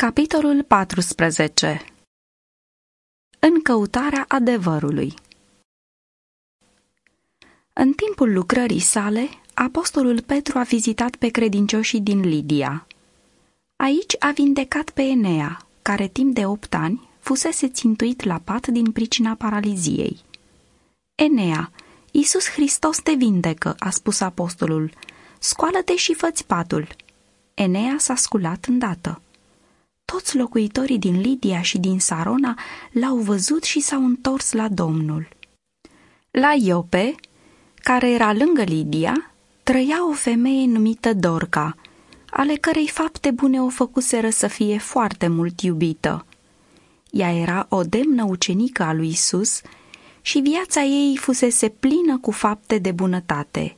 Capitolul 14 În căutarea adevărului În timpul lucrării sale, apostolul Petru a vizitat pe credincioșii din Lidia. Aici a vindecat pe Enea, care timp de opt ani fusese țintuit la pat din pricina paraliziei. Enea, Iisus Hristos te vindecă, a spus apostolul, scoală-te și făți patul. Enea s-a sculat îndată. Toți locuitorii din Lidia și din Sarona l-au văzut și s-au întors la Domnul. La Iope, care era lângă Lidia, trăia o femeie numită Dorca, ale cărei fapte bune o făcuseră să fie foarte mult iubită. Ea era o demnă ucenică a lui Isus și viața ei fusese plină cu fapte de bunătate.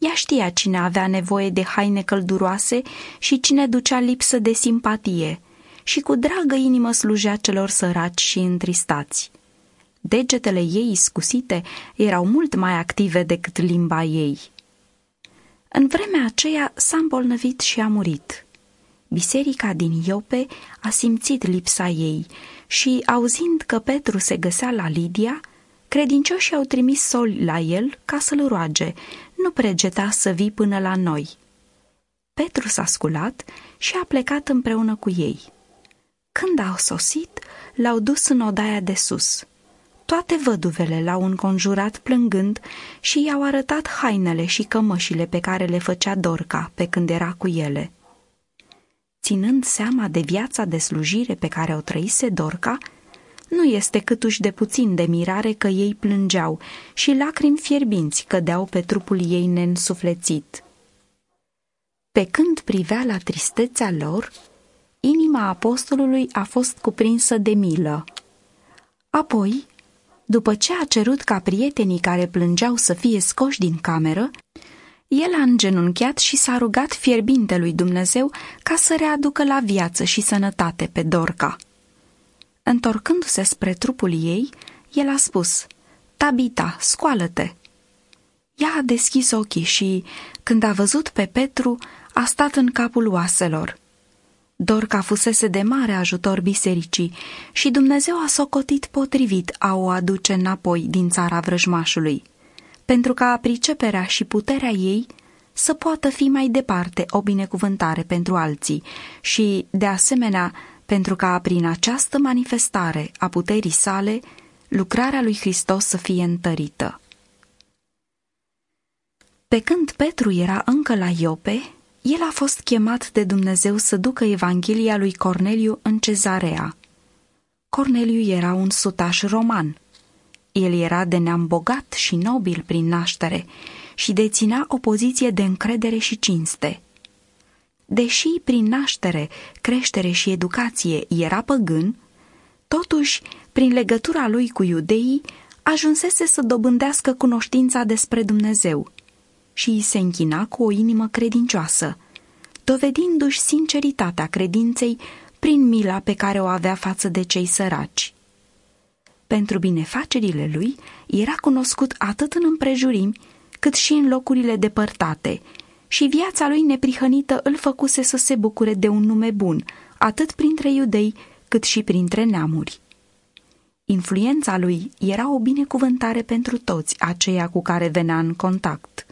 Ea știa cine avea nevoie de haine călduroase și cine ducea lipsă de simpatie și cu dragă inimă slujea celor săraci și întristați. Degetele ei iscusite erau mult mai active decât limba ei. În vremea aceea s-a îmbolnăvit și a murit. Biserica din Iope a simțit lipsa ei și, auzind că Petru se găsea la Lidia, credincioșii au trimis soli la el ca să-l roage, nu pregeta să vii până la noi. Petru s-a sculat și a plecat împreună cu ei. Când au sosit, l-au dus în odaia de sus. Toate văduvele l-au înconjurat plângând și i-au arătat hainele și cămășile pe care le făcea Dorca pe când era cu ele. Ținând seama de viața de slujire pe care o trăise Dorca, nu este câtuși de puțin de mirare că ei plângeau și lacrimi fierbinți cădeau pe trupul ei neînsuflețit. Pe când privea la tristețea lor, inima apostolului a fost cuprinsă de milă. Apoi, după ce a cerut ca prietenii care plângeau să fie scoși din cameră, el a îngenunchiat și s-a rugat fierbintelui Dumnezeu ca să readucă la viață și sănătate pe Dorca. Întorcându-se spre trupul ei, el a spus, Tabita, scoală-te! Ea a deschis ochii și, când a văzut pe Petru, a stat în capul oaselor. Dorca fusese de mare ajutor bisericii și Dumnezeu a socotit potrivit a o aduce înapoi din țara vrăjmașului, pentru ca priceperea și puterea ei să poată fi mai departe o binecuvântare pentru alții și, de asemenea, pentru ca prin această manifestare a puterii sale, lucrarea lui Hristos să fie întărită. Pe când Petru era încă la Iope, el a fost chemat de Dumnezeu să ducă Evanghelia lui Corneliu în cezarea. Corneliu era un sutaș roman. El era de neam bogat și nobil prin naștere și deținea o poziție de încredere și cinste – deși prin naștere, creștere și educație era păgân, totuși, prin legătura lui cu iudeii, ajunsese să dobândească cunoștința despre Dumnezeu și îi se închina cu o inimă credincioasă, dovedindu-și sinceritatea credinței prin mila pe care o avea față de cei săraci. Pentru binefacerile lui era cunoscut atât în împrejurimi, cât și în locurile depărtate – și viața lui neprihănită îl făcuse să se bucure de un nume bun, atât printre iudei cât și printre neamuri. Influența lui era o binecuvântare pentru toți aceia cu care venea în contact.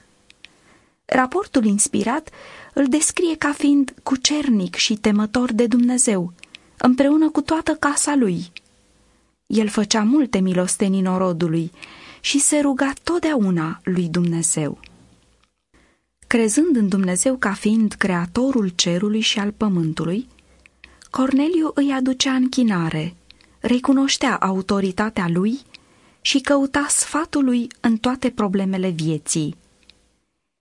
Raportul inspirat îl descrie ca fiind cucernic și temător de Dumnezeu, împreună cu toată casa lui. El făcea multe milostenii norodului și se ruga totdeauna lui Dumnezeu. Crezând în Dumnezeu ca fiind creatorul cerului și al pământului, Corneliu îi aducea închinare, recunoștea autoritatea lui și căuta sfatul lui în toate problemele vieții.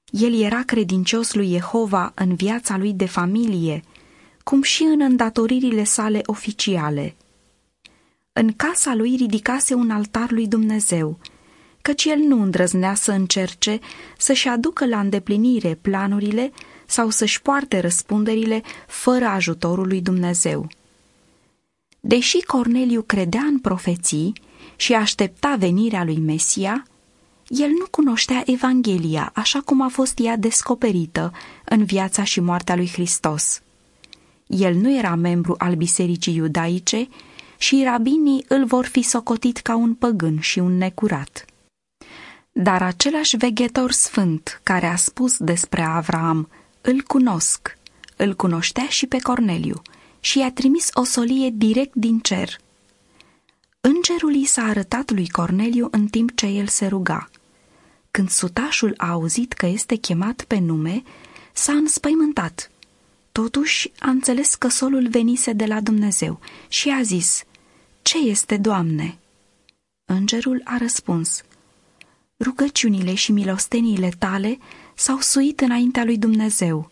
El era credincios lui Jehova în viața lui de familie, cum și în îndatoririle sale oficiale. În casa lui ridicase un altar lui Dumnezeu – căci el nu îndrăznea să încerce să-și aducă la îndeplinire planurile sau să-și poarte răspunderile fără ajutorul lui Dumnezeu. Deși Corneliu credea în profeții și aștepta venirea lui Mesia, el nu cunoștea Evanghelia așa cum a fost ea descoperită în viața și moartea lui Hristos. El nu era membru al bisericii iudaice și rabinii îl vor fi socotit ca un păgân și un necurat. Dar același veghetor sfânt care a spus despre Avraam, îl cunosc, îl cunoștea și pe Corneliu și i-a trimis o solie direct din cer. Îngerul i s-a arătat lui Corneliu în timp ce el se ruga. Când sutașul a auzit că este chemat pe nume, s-a înspăimântat. Totuși a înțeles că solul venise de la Dumnezeu și a zis, Ce este, Doamne?" Îngerul a răspuns, Rugăciunile și milosteniile tale s-au suit înaintea lui Dumnezeu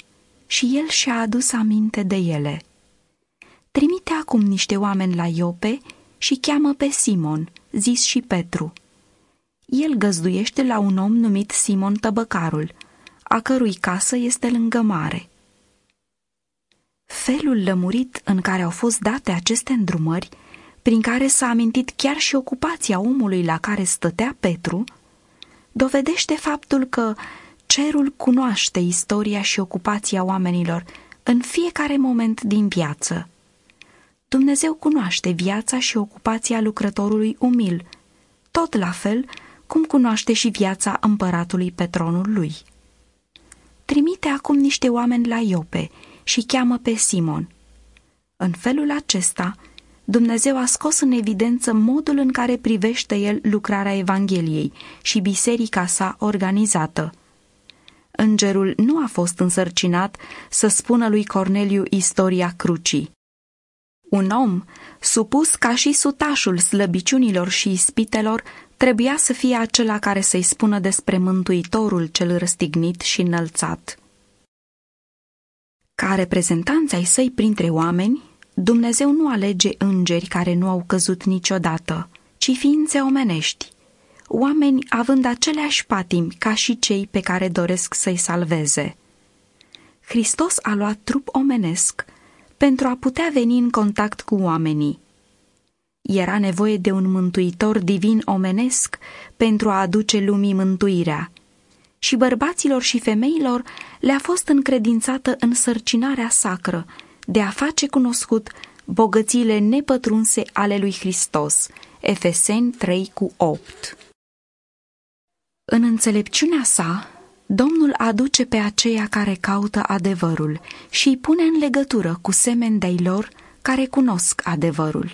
și el și-a adus aminte de ele. Trimite acum niște oameni la Iope și cheamă pe Simon, zis și Petru. El găzduiește la un om numit Simon Tăbăcarul, a cărui casă este lângă mare. Felul lămurit în care au fost date aceste îndrumări, prin care s-a amintit chiar și ocupația omului la care stătea Petru, dovedește faptul că cerul cunoaște istoria și ocupația oamenilor în fiecare moment din viață. Dumnezeu cunoaște viața și ocupația lucrătorului umil, tot la fel cum cunoaște și viața împăratului pe tronul lui. Trimite acum niște oameni la Iope și cheamă pe Simon. În felul acesta, Dumnezeu a scos în evidență modul în care privește el lucrarea Evangheliei și biserica sa organizată. Îngerul nu a fost însărcinat să spună lui Corneliu istoria crucii. Un om, supus ca și sutașul slăbiciunilor și ispitelor, trebuia să fie acela care să-i spună despre Mântuitorul cel răstignit și înălțat. Ca reprezentanți ai săi printre oameni, Dumnezeu nu alege îngeri care nu au căzut niciodată, ci ființe omenești, oameni având aceleași patimi ca și cei pe care doresc să-i salveze. Hristos a luat trup omenesc pentru a putea veni în contact cu oamenii. Era nevoie de un mântuitor divin omenesc pentru a aduce lumii mântuirea. Și bărbaților și femeilor le-a fost încredințată însărcinarea sacră de a face cunoscut bogățiile nepătrunse ale lui Hristos. Efeseni 3 cu 8 În înțelepciunea sa, Domnul aduce pe aceia care caută adevărul și îi pune în legătură cu semeni de lor care cunosc adevărul.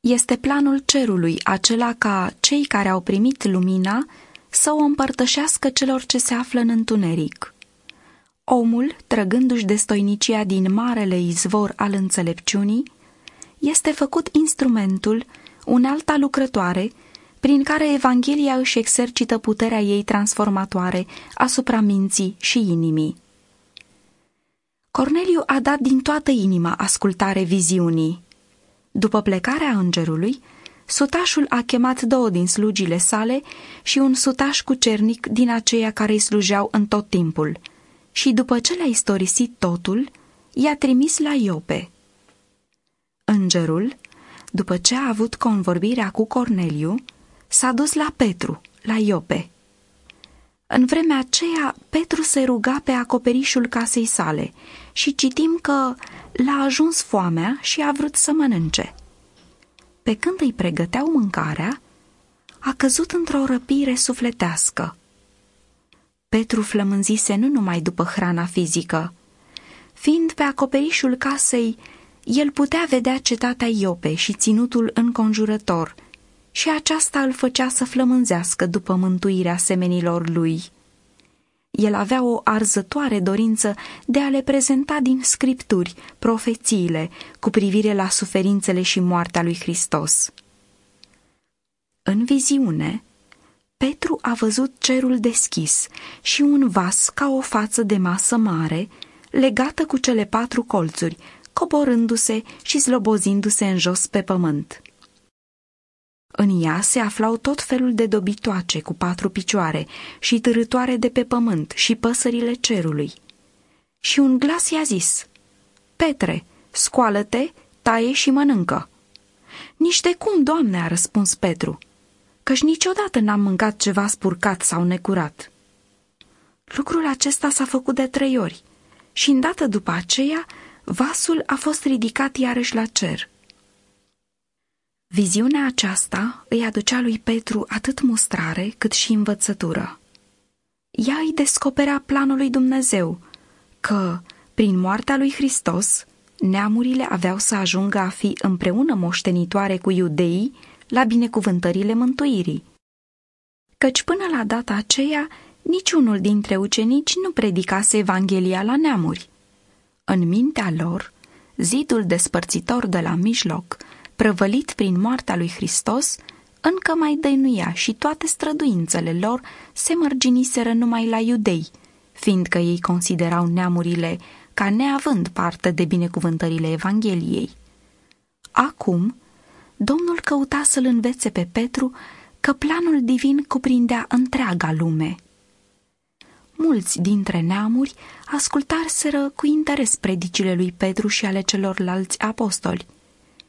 Este planul cerului acela ca cei care au primit lumina să o împărtășească celor ce se află în întuneric. Omul, trăgându-și de stoinicia din marele izvor al înțelepciunii, este făcut instrumentul, unealta lucrătoare, prin care Evanghelia își exercită puterea ei transformatoare asupra minții și inimii. Corneliu a dat din toată inima ascultare viziunii. După plecarea îngerului, sutașul a chemat două din slugile sale și un sutaș cu cernic din aceia care îi slujeau în tot timpul. Și după ce le-a istorisit totul, i-a trimis la Iope. Îngerul, după ce a avut convorbirea cu Corneliu, s-a dus la Petru, la Iope. În vremea aceea, Petru se ruga pe acoperișul casei sale și citim că l-a ajuns foamea și a vrut să mănânce. Pe când îi pregăteau mâncarea, a căzut într-o răpire sufletească. Petru flămânzise nu numai după hrana fizică. Fiind pe acoperișul casei, el putea vedea cetatea Iope și ținutul înconjurător – și aceasta îl făcea să flămânzească după mântuirea semenilor lui. El avea o arzătoare dorință de a le prezenta din scripturi profețiile cu privire la suferințele și moartea lui Hristos. În viziune, Petru a văzut cerul deschis și un vas ca o față de masă mare, legată cu cele patru colțuri, coborându-se și slobozindu-se în jos pe pământ. În ea se aflau tot felul de dobitoace cu patru picioare și târătoare de pe pământ și păsările cerului. Și un glas i-a zis, Petre, scoală-te, taie și mănâncă. Nici de cum, doamne, a răspuns Petru, căci niciodată n-am mâncat ceva spurcat sau necurat. Lucrul acesta s-a făcut de trei ori și îndată după aceea vasul a fost ridicat iarăși la cer. Viziunea aceasta îi aducea lui Petru atât mustrare cât și învățătură. Ea îi descoperea planul lui Dumnezeu, că, prin moartea lui Hristos, neamurile aveau să ajungă a fi împreună moștenitoare cu iudeii la binecuvântările mântuirii. Căci până la data aceea, niciunul dintre ucenici nu predicase Evanghelia la neamuri. În mintea lor, zidul despărțitor de la mijloc, prăvălit prin moartea lui Hristos, încă mai dăinuia și toate străduințele lor se mărginiseră numai la iudei, fiindcă ei considerau neamurile ca neavând parte de binecuvântările Evangheliei. Acum, Domnul căuta să-l învețe pe Petru că planul divin cuprindea întreaga lume. Mulți dintre neamuri ascultarseră cu interes predicile lui Petru și ale celorlalți apostoli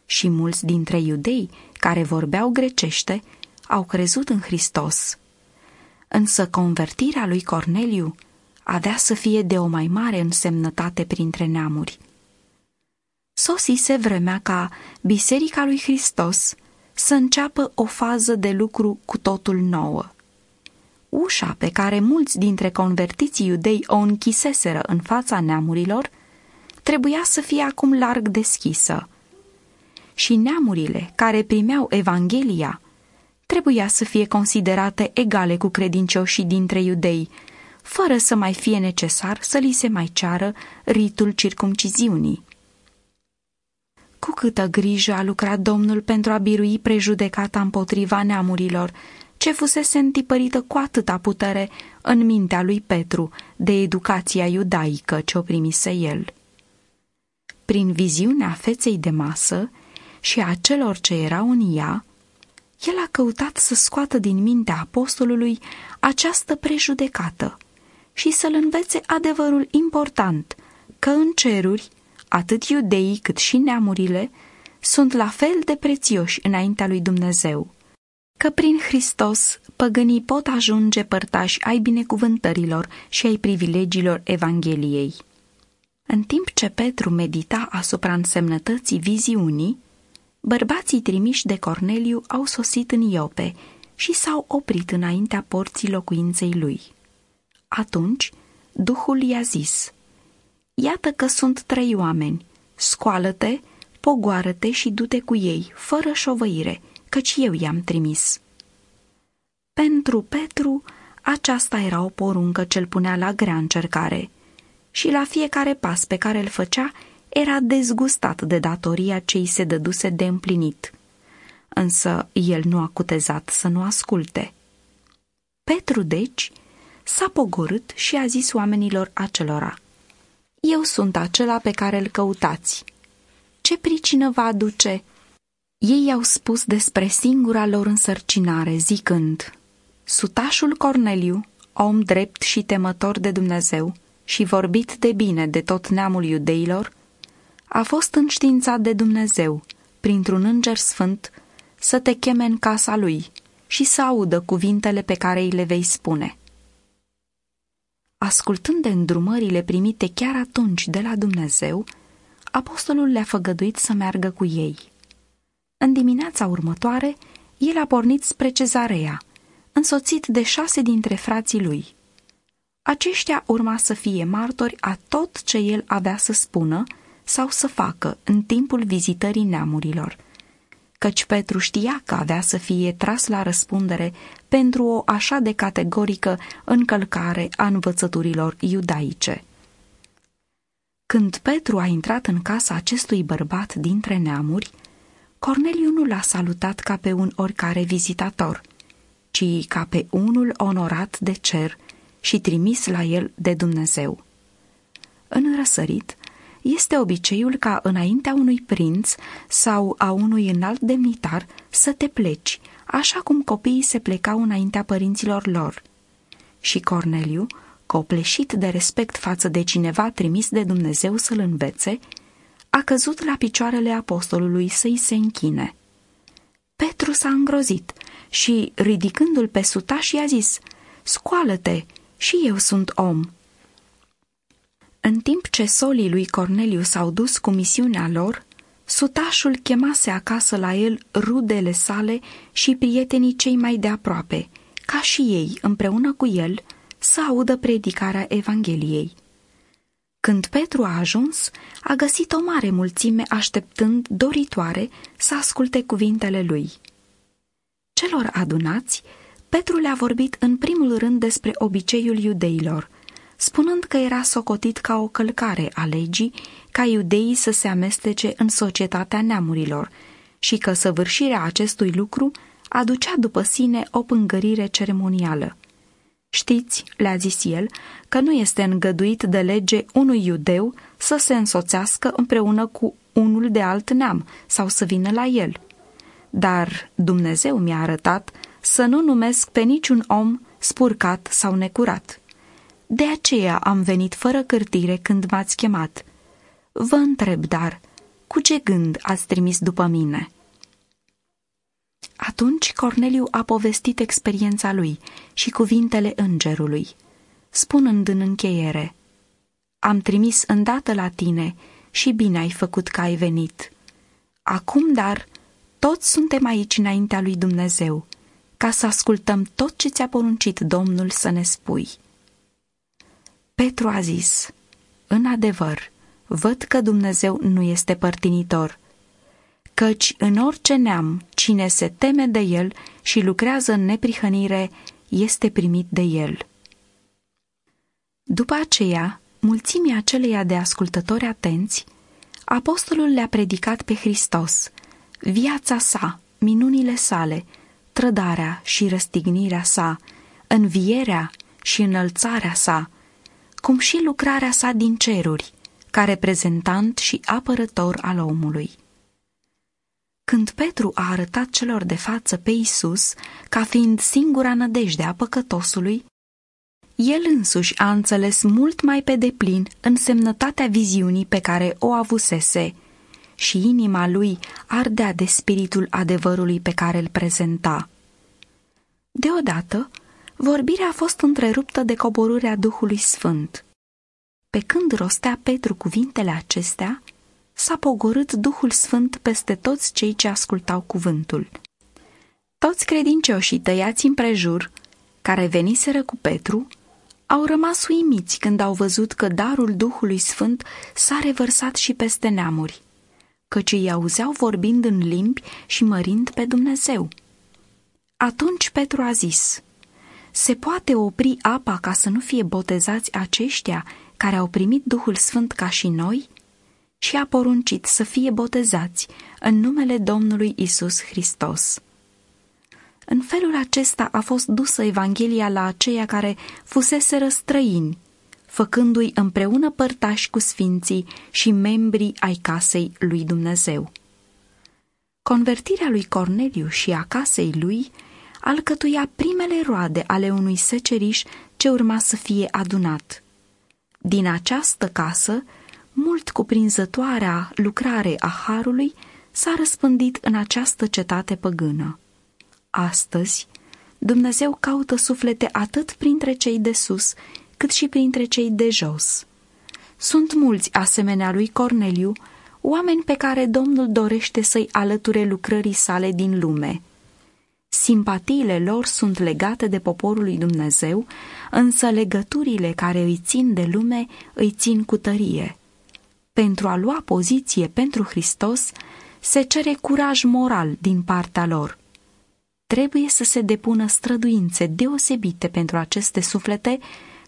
și mulți dintre iudei care vorbeau grecește au crezut în Hristos. Însă convertirea lui Corneliu avea să fie de o mai mare însemnătate printre neamuri. Sosise vremea ca Biserica lui Hristos să înceapă o fază de lucru cu totul nouă. Ușa pe care mulți dintre convertiții iudei o închiseseră în fața neamurilor trebuia să fie acum larg deschisă. Și neamurile care primeau Evanghelia trebuia să fie considerate egale cu credincioșii dintre iudei, fără să mai fie necesar să li se mai ceară ritul circumciziunii. Cu câtă grijă a lucrat Domnul pentru a birui prejudecata împotriva neamurilor, ce fusese întipărită cu atâta putere în mintea lui Petru de educația iudaică ce o primise el. Prin viziunea feței de masă și a celor ce erau în ea, el a căutat să scoată din mintea apostolului această prejudecată și să-l învețe adevărul important că în ceruri atât iudeii cât și neamurile sunt la fel de prețioși înaintea lui Dumnezeu, că prin Hristos păgânii pot ajunge părtași ai binecuvântărilor și ai privilegiilor Evangheliei. În timp ce Petru medita asupra însemnătății viziunii, bărbații trimiși de Corneliu au sosit în Iope și s-au oprit înaintea porții locuinței lui. Atunci, Duhul i-a zis – Iată că sunt trei oameni. Scoală-te, pogoară-te și du-te cu ei, fără șovăire, căci eu i-am trimis. Pentru Petru, aceasta era o poruncă ce-l punea la grea încercare și la fiecare pas pe care îl făcea era dezgustat de datoria ce îi se dăduse de împlinit. Însă el nu a cutezat să nu asculte. Petru, deci, s-a pogorât și a zis oamenilor acelora – eu sunt acela pe care îl căutați. Ce pricină va aduce? Ei i-au spus despre singura lor însărcinare, zicând, Sutașul Corneliu, om drept și temător de Dumnezeu și vorbit de bine de tot neamul iudeilor, a fost înștiințat de Dumnezeu, printr-un înger sfânt, să te cheme în casa lui și să audă cuvintele pe care îi le vei spune ascultând de îndrumările primite chiar atunci de la Dumnezeu, apostolul le-a făgăduit să meargă cu ei. În dimineața următoare, el a pornit spre cezarea, însoțit de șase dintre frații lui. Aceștia urma să fie martori a tot ce el avea să spună sau să facă în timpul vizitării neamurilor – căci Petru știa că avea să fie tras la răspundere pentru o așa de categorică încălcare a învățăturilor iudaice. Când Petru a intrat în casa acestui bărbat dintre neamuri, Corneliu nu l-a salutat ca pe un oricare vizitator, ci ca pe unul onorat de cer și trimis la el de Dumnezeu. În răsărit, este obiceiul ca înaintea unui prinț sau a unui înalt demnitar să te pleci, așa cum copiii se plecau înaintea părinților lor. Și Corneliu, copleșit de respect față de cineva trimis de Dumnezeu să-l învețe, a căzut la picioarele apostolului să-i se închine. Petru s-a îngrozit și, ridicându-l pe sutaș, i-a zis, Scoală-te, și eu sunt om. În timp ce solii lui Corneliu s-au dus cu misiunea lor, sutașul chemase acasă la el rudele sale și prietenii cei mai de aproape, ca și ei, împreună cu el, să audă predicarea Evangheliei. Când Petru a ajuns, a găsit o mare mulțime așteptând doritoare să asculte cuvintele lui. Celor adunați, Petru le-a vorbit în primul rând despre obiceiul iudeilor, spunând că era socotit ca o călcare a legii ca iudeii să se amestece în societatea neamurilor și că săvârșirea acestui lucru aducea după sine o pângărire ceremonială. Știți, le-a zis el, că nu este îngăduit de lege unui iudeu să se însoțească împreună cu unul de alt neam sau să vină la el. Dar Dumnezeu mi-a arătat să nu numesc pe niciun om spurcat sau necurat. De aceea am venit fără cârtire când m-ați chemat. Vă întreb, dar, cu ce gând ați trimis după mine?" Atunci Corneliu a povestit experiența lui și cuvintele îngerului, spunând în încheiere, Am trimis îndată la tine și bine ai făcut că ai venit. Acum, dar, toți suntem aici înaintea lui Dumnezeu, ca să ascultăm tot ce ți-a poruncit Domnul să ne spui. Petru a zis, În adevăr, văd că Dumnezeu nu este părtinitor, căci în orice neam cine se teme de el și lucrează în neprihănire este primit de el. După aceea, mulțimea aceleia de ascultători atenți, apostolul le-a predicat pe Hristos, viața sa, minunile sale, trădarea și răstignirea sa, învierea și înălțarea sa, cum și lucrarea sa din ceruri, ca reprezentant și apărător al omului. Când Petru a arătat celor de față pe Isus ca fiind singura nădejde a păcătosului, el însuși a înțeles mult mai pe deplin însemnătatea viziunii pe care o avusese și inima lui ardea de spiritul adevărului pe care îl prezenta. Deodată, vorbirea a fost întreruptă de coborârea Duhului Sfânt. Pe când rostea Petru cuvintele acestea, s-a pogorât Duhul Sfânt peste toți cei ce ascultau cuvântul. Toți credincioșii tăiați împrejur, care veniseră cu Petru, au rămas uimiți când au văzut că darul Duhului Sfânt s-a revărsat și peste neamuri, căci îi auzeau vorbind în limbi și mărind pe Dumnezeu. Atunci Petru a zis, Se poate opri apa ca să nu fie botezați aceștia care au primit Duhul Sfânt ca și noi? și a poruncit să fie botezați în numele Domnului Isus Hristos. În felul acesta a fost dusă Evanghelia la aceia care fusese străini, făcându-i împreună părtași cu sfinții și membrii ai casei lui Dumnezeu. Convertirea lui Corneliu și a casei lui alcătuia primele roade ale unui seceriș ce urma să fie adunat. Din această casă mult cuprinzătoarea lucrare a Harului s-a răspândit în această cetate păgână. Astăzi, Dumnezeu caută suflete atât printre cei de sus, cât și printre cei de jos. Sunt mulți asemenea lui Corneliu, oameni pe care Domnul dorește să-i alăture lucrării sale din lume. Simpatiile lor sunt legate de poporul lui Dumnezeu, însă legăturile care îi țin de lume îi țin cu tărie. Pentru a lua poziție pentru Hristos, se cere curaj moral din partea lor. Trebuie să se depună străduințe deosebite pentru aceste suflete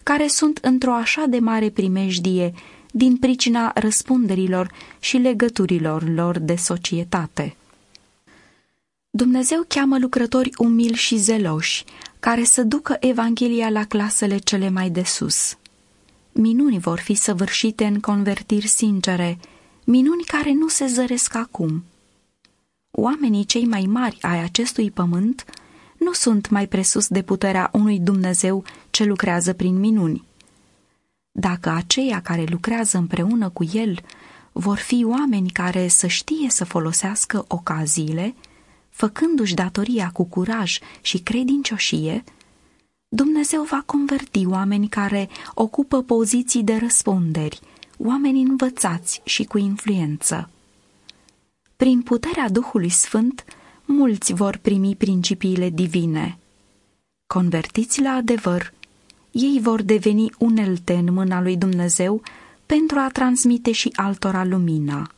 care sunt într-o așa de mare primejdie din pricina răspunderilor și legăturilor lor de societate. Dumnezeu cheamă lucrători umili și zeloși, care să ducă Evanghelia la clasele cele mai de sus minuni vor fi săvârșite în convertiri sincere, minuni care nu se zăresc acum. Oamenii cei mai mari ai acestui pământ nu sunt mai presus de puterea unui Dumnezeu ce lucrează prin minuni. Dacă aceia care lucrează împreună cu El vor fi oameni care să știe să folosească ocaziile, făcându-și datoria cu curaj și credincioșie, Dumnezeu va converti oameni care ocupă poziții de răspunderi oameni învățați și cu influență. Prin puterea Duhului Sfânt, mulți vor primi principiile divine. Convertiți la adevăr, ei vor deveni unelte în mâna lui Dumnezeu pentru a transmite și altora lumina.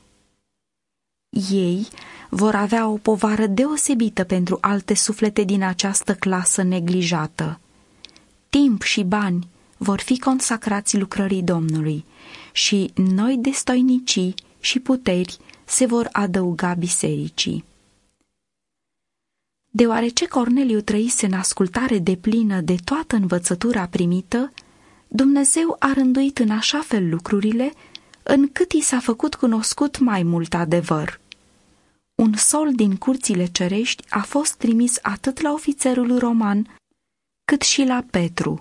Ei vor avea o povară deosebită pentru alte suflete din această clasă neglijată. Timp și bani vor fi consacrați lucrării Domnului și noi destoinicii și puteri se vor adăuga bisericii. Deoarece Corneliu trăise în ascultare de plină de toată învățătura primită, Dumnezeu a rânduit în așa fel lucrurile, încât i s-a făcut cunoscut mai mult adevăr. Un sol din curțile cerești a fost trimis atât la ofițerul roman, cât și la Petru,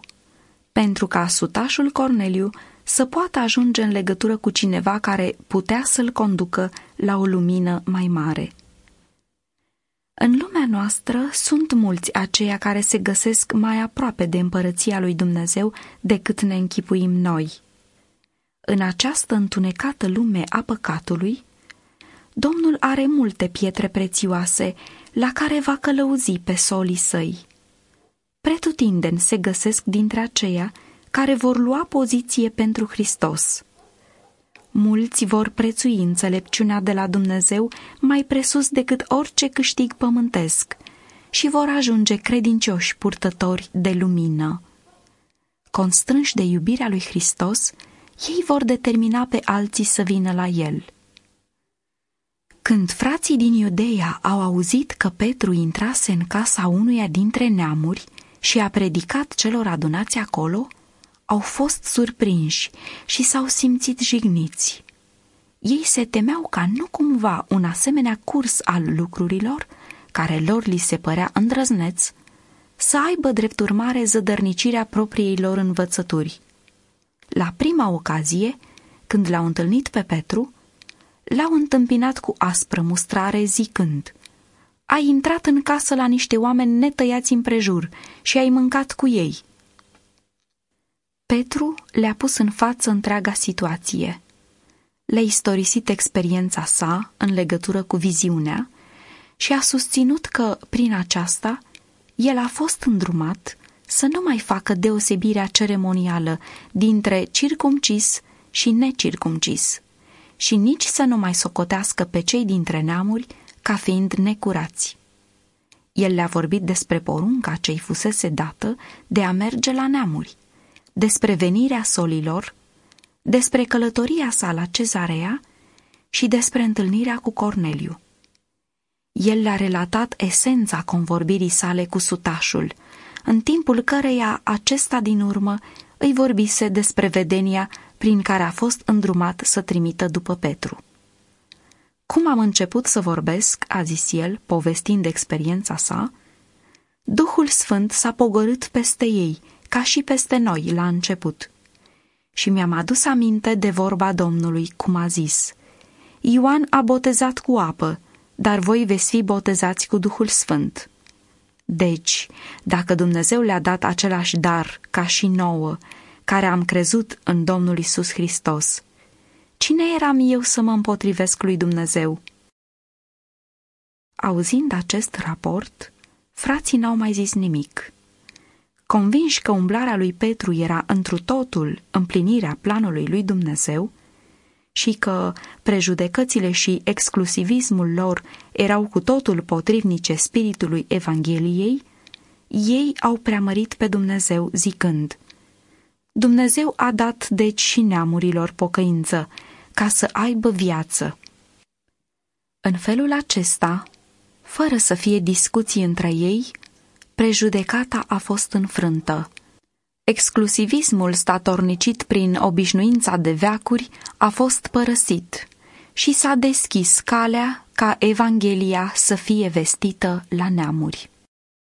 pentru ca sutașul Corneliu să poată ajunge în legătură cu cineva care putea să-l conducă la o lumină mai mare. În lumea noastră sunt mulți aceia care se găsesc mai aproape de împărăția lui Dumnezeu decât ne închipuim noi. În această întunecată lume a păcatului, Domnul are multe pietre prețioase la care va călăuzi pe solii săi. Pretutindeni se găsesc dintre aceia care vor lua poziție pentru Hristos. Mulți vor prețui înțelepciunea de la Dumnezeu mai presus decât orice câștig pământesc și vor ajunge credincioși purtători de lumină. Constrânși de iubirea lui Hristos, ei vor determina pe alții să vină la el. Când frații din Iudeia au auzit că Petru intrase în casa unuia dintre neamuri și a predicat celor adunați acolo, au fost surprinși și s-au simțit jigniți. Ei se temeau ca nu cumva un asemenea curs al lucrurilor, care lor li se părea îndrăzneț, să aibă drept urmare zădărnicirea propriei lor învățături. La prima ocazie, când l-au întâlnit pe Petru, l-au întâmpinat cu aspră mustrare zicând Ai intrat în casă la niște oameni netăiați împrejur și ai mâncat cu ei – Petru le-a pus în față întreaga situație. Le-a istorisit experiența sa în legătură cu viziunea și a susținut că, prin aceasta, el a fost îndrumat să nu mai facă deosebirea ceremonială dintre circumcis și necircumcis și nici să nu mai socotească pe cei dintre neamuri ca fiind necurați. El le-a vorbit despre porunca ce-i fusese dată de a merge la neamuri despre venirea solilor, despre călătoria sa la cezarea și despre întâlnirea cu Corneliu. El le-a relatat esența convorbirii sale cu sutașul, în timpul căreia acesta din urmă îi vorbise despre vedenia prin care a fost îndrumat să trimită după Petru. Cum am început să vorbesc, a zis el, povestind experiența sa, Duhul Sfânt s-a pogorât peste ei ca și peste noi la început. Și mi-am adus aminte de vorba Domnului, cum a zis, Ioan a botezat cu apă, dar voi veți fi botezați cu Duhul Sfânt. Deci, dacă Dumnezeu le-a dat același dar ca și nouă, care am crezut în Domnul Isus Hristos, cine eram eu să mă împotrivesc lui Dumnezeu? Auzind acest raport, frații n-au mai zis nimic. Convinși că umblarea lui Petru era întru totul împlinirea planului lui Dumnezeu și că prejudecățile și exclusivismul lor erau cu totul potrivnice spiritului Evangheliei, ei au preamărit pe Dumnezeu zicând Dumnezeu a dat deci și neamurilor pocăință ca să aibă viață. În felul acesta, fără să fie discuții între ei, prejudecata a fost înfrântă. Exclusivismul statornicit prin obișnuința de veacuri a fost părăsit și s-a deschis calea ca Evanghelia să fie vestită la neamuri.